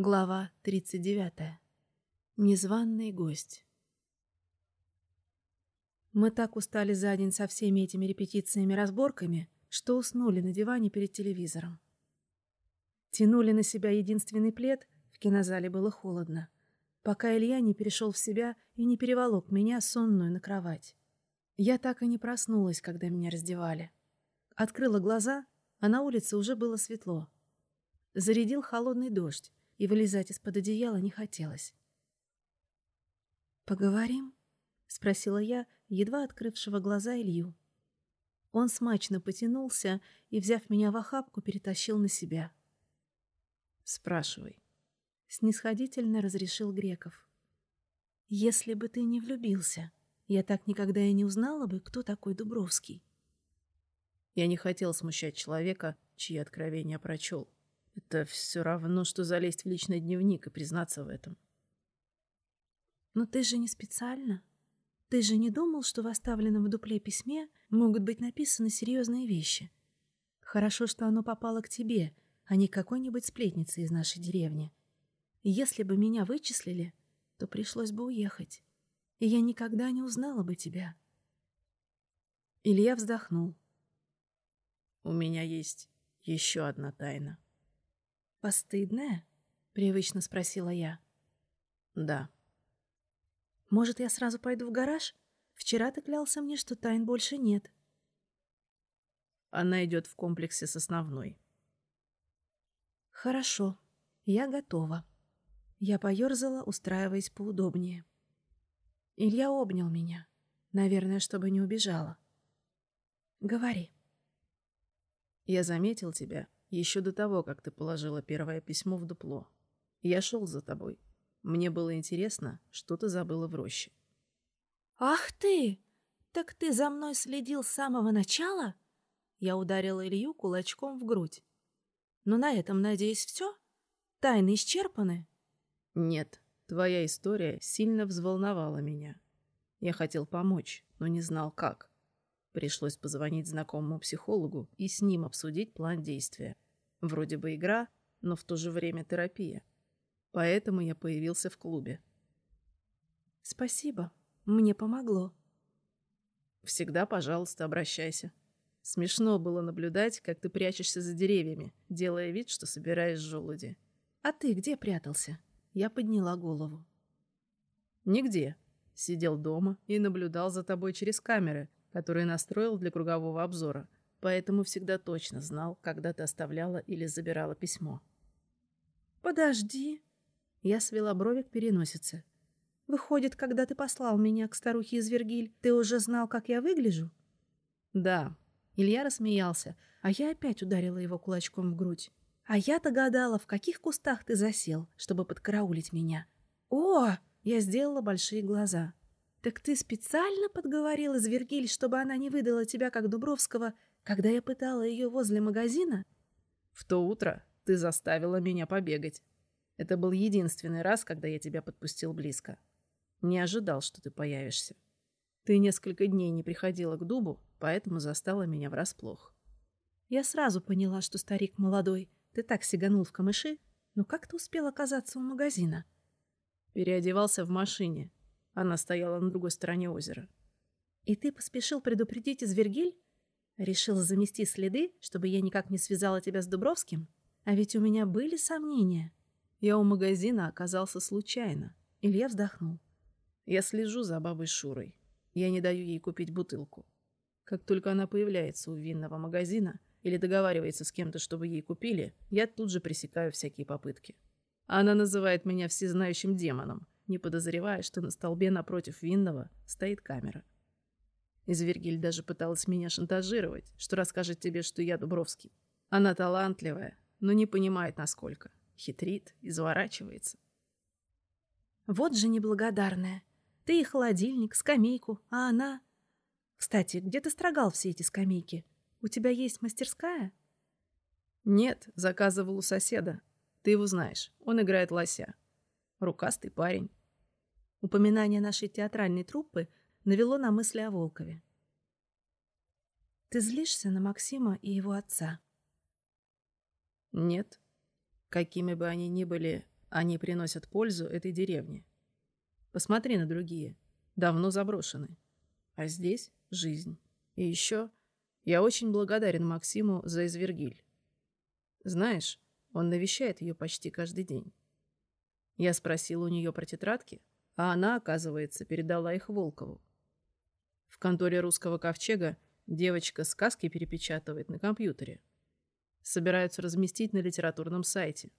Глава 39. Незваный гость. Мы так устали за день со всеми этими репетициями-разборками, что уснули на диване перед телевизором. Тянули на себя единственный плед, в кинозале было холодно, пока Илья не перешел в себя и не переволок меня сонную на кровать. Я так и не проснулась, когда меня раздевали. Открыла глаза, а на улице уже было светло. Зарядил холодный дождь, и вылезать из-под одеяла не хотелось. «Поговорим?» — спросила я, едва открывшего глаза Илью. Он смачно потянулся и, взяв меня в охапку, перетащил на себя. «Спрашивай», — снисходительно разрешил Греков. «Если бы ты не влюбился, я так никогда и не узнала бы, кто такой Дубровский». Я не хотел смущать человека, чьи откровения прочел. Это все равно, что залезть в личный дневник и признаться в этом. Но ты же не специально. Ты же не думал, что в оставленном в дупле письме могут быть написаны серьезные вещи. Хорошо, что оно попало к тебе, а не к какой-нибудь сплетнице из нашей деревни. Если бы меня вычислили, то пришлось бы уехать, и я никогда не узнала бы тебя. Илья вздохнул. У меня есть еще одна тайна. «Постыдная?» — привычно спросила я. «Да». «Может, я сразу пойду в гараж? Вчера ты клялся мне, что тайн больше нет». Она идет в комплексе с основной. «Хорошо, я готова». Я поерзала, устраиваясь поудобнее. Илья обнял меня, наверное, чтобы не убежала. «Говори». «Я заметил тебя еще до того, как ты положила первое письмо в дупло. Я шел за тобой. Мне было интересно, что ты забыла в роще. «Ах ты! Так ты за мной следил с самого начала?» Я ударила Илью кулачком в грудь. «Но на этом, надеюсь, все? Тайны исчерпаны?» «Нет, твоя история сильно взволновала меня. Я хотел помочь, но не знал, как. Пришлось позвонить знакомому психологу и с ним обсудить план действия. Вроде бы игра, но в то же время терапия. Поэтому я появился в клубе. Спасибо, мне помогло. Всегда, пожалуйста, обращайся. Смешно было наблюдать, как ты прячешься за деревьями, делая вид, что собираешь желуди. А ты где прятался? Я подняла голову. Нигде. Сидел дома и наблюдал за тобой через камеры, который настроил для кругового обзора, поэтому всегда точно знал, когда ты оставляла или забирала письмо. «Подожди!» Я свела брови к переносице. «Выходит, когда ты послал меня к старухе из Вергиль, ты уже знал, как я выгляжу?» «Да». Илья рассмеялся, а я опять ударила его кулачком в грудь. «А я-то гадала, в каких кустах ты засел, чтобы подкараулить меня». «О!» Я сделала большие глаза. «Так ты специально подговорила Звергиль, чтобы она не выдала тебя как Дубровского, когда я пытала ее возле магазина?» «В то утро ты заставила меня побегать. Это был единственный раз, когда я тебя подпустил близко. Не ожидал, что ты появишься. Ты несколько дней не приходила к дубу, поэтому застала меня врасплох». Я сразу поняла, что старик молодой. Ты так сиганул в камыши, но как ты успел оказаться у магазина?» Переодевался в машине, она стояла на другой стороне озера. «И ты поспешил предупредить Извергиль? Решил замести следы, чтобы я никак не связала тебя с Дубровским? А ведь у меня были сомнения». Я у магазина оказался случайно. Илья вздохнул. Я слежу за бабой Шурой. Я не даю ей купить бутылку. Как только она появляется у винного магазина или договаривается с кем-то, чтобы ей купили, я тут же пресекаю всякие попытки. Она называет меня всезнающим демоном — не подозревая, что на столбе напротив винного стоит камера. Извергиль даже пыталась меня шантажировать, что расскажет тебе, что я Дубровский. Она талантливая, но не понимает, насколько. Хитрит, изворачивается. Вот же неблагодарная. Ты и холодильник, скамейку, а она... Кстати, где ты строгал все эти скамейки? У тебя есть мастерская? Нет, заказывал у соседа. Ты его знаешь, он играет лося. Рукастый парень. Упоминание нашей театральной труппы навело на мысли о Волкове. «Ты злишься на Максима и его отца?» «Нет. Какими бы они ни были Они приносят пользу этой деревне. Посмотри на другие. Давно заброшены. А здесь жизнь. И еще я очень благодарен Максиму за извергиль. Знаешь, он навещает ее почти каждый день. Я спросил у нее про тетрадки, а она, оказывается, передала их Волкову. В конторе русского ковчега девочка сказки перепечатывает на компьютере. Собираются разместить на литературном сайте.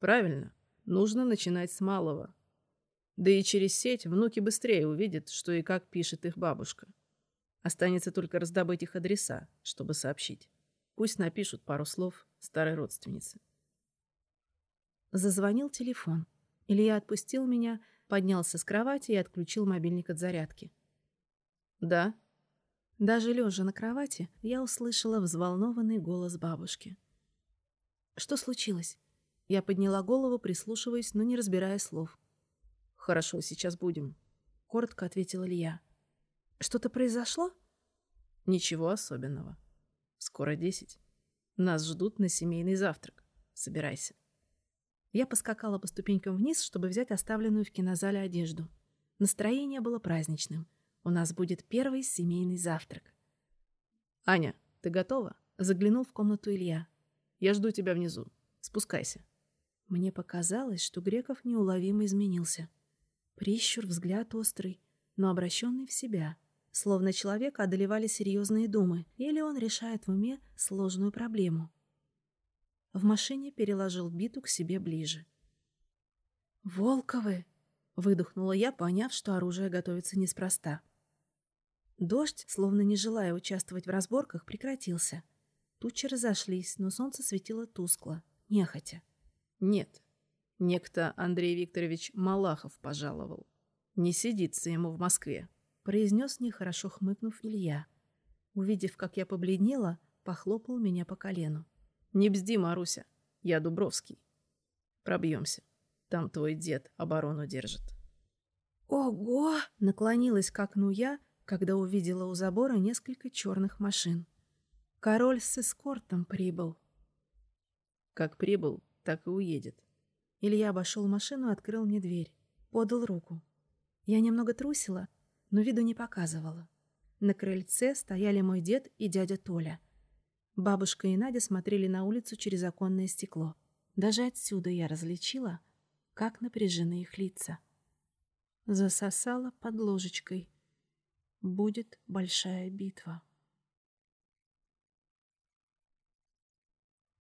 Правильно, нужно начинать с малого. Да и через сеть внуки быстрее увидят, что и как пишет их бабушка. Останется только раздобыть их адреса, чтобы сообщить. Пусть напишут пару слов старой родственнице. Зазвонил телефон. Илья отпустил меня, поднялся с кровати и отключил мобильник от зарядки. «Да». Даже лежа на кровати, я услышала взволнованный голос бабушки. «Что случилось?» Я подняла голову, прислушиваясь, но не разбирая слов. «Хорошо, сейчас будем», — коротко ответил Илья. «Что-то произошло?» «Ничего особенного. Скоро десять. Нас ждут на семейный завтрак. Собирайся». Я поскакала по ступенькам вниз, чтобы взять оставленную в кинозале одежду. Настроение было праздничным. У нас будет первый семейный завтрак. «Аня, ты готова?» Заглянул в комнату Илья. «Я жду тебя внизу. Спускайся». Мне показалось, что Греков неуловимо изменился. Прищур, взгляд острый, но обращенный в себя. Словно человека одолевали серьезные думы, или он решает в уме сложную проблему. В машине переложил биту к себе ближе. «Волковы!» — выдохнула я, поняв, что оружие готовится неспроста. Дождь, словно не желая участвовать в разборках, прекратился. Тучи разошлись, но солнце светило тускло, нехотя. «Нет, некто Андрей Викторович Малахов пожаловал. Не сидится ему в Москве», — произнес нехорошо хмыкнув Илья. Увидев, как я побледнела, похлопал меня по колену. Не бзди, Маруся. Я Дубровский. Пробьемся. Там твой дед оборону держит. Ого! Наклонилась к окну я, когда увидела у забора несколько черных машин. Король с эскортом прибыл. Как прибыл, так и уедет. Илья обошел машину открыл мне дверь. Подал руку. Я немного трусила, но виду не показывала. На крыльце стояли мой дед и дядя Толя. Бабушка и Надя смотрели на улицу через оконное стекло. Даже отсюда я различила, как напряжены их лица. Засосала под ложечкой. Будет большая битва.